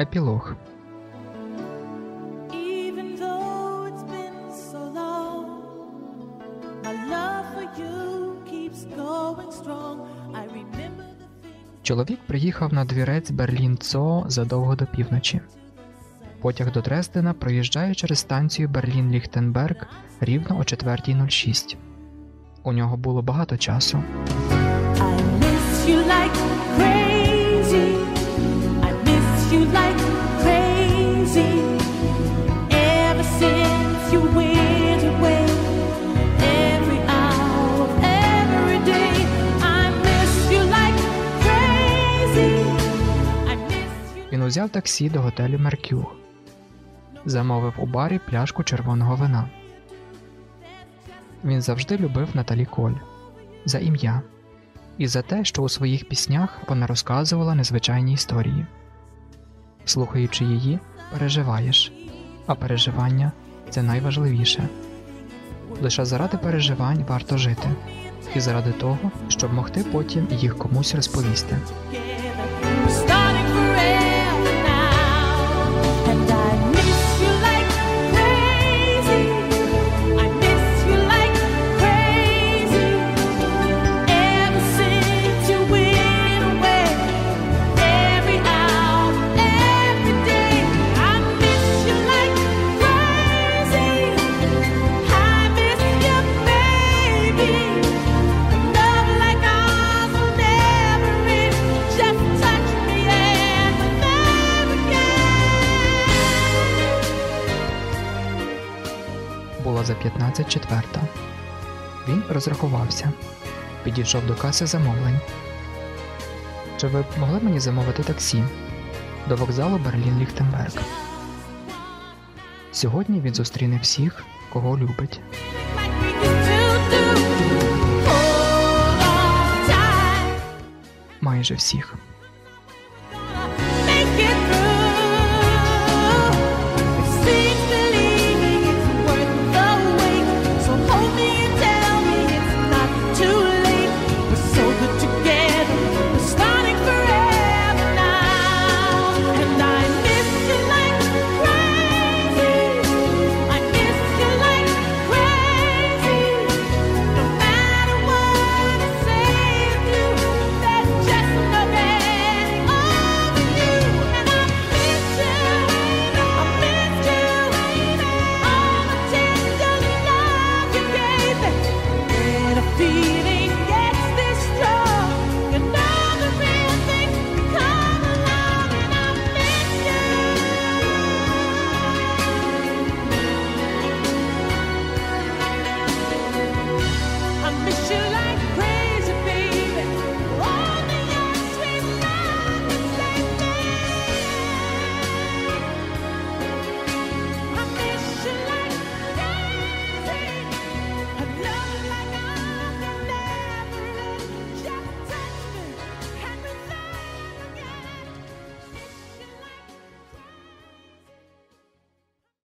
Епілог Чоловік приїхав на двірець Берлін Цоо задовго до півночі. Потяг до Дрездена проїжджає через станцію Берлін-Ліхтенберг рівно о 4.06. У нього було багато часу. I miss you like crazy. Узяв таксі до готелю Меркюр. Замовив у барі пляшку червоного вина. Він завжди любив Наталі Коль за ім'я і за те, що у своїх піснях вона розказувала незвичайні історії. Слухаючи її, переживаєш, а переживання це найважливіше. Лише заради переживань варто жити, і заради того, щоб могти потім їх комусь розповісти. За 15 четверта. Він розрахувався, підійшов до каси замовлень. Чи ви могли мені замовити таксі до вокзалу Берлін-Ліхтенберг? Сьогодні він зустріне всіх, кого любить. Майже всіх.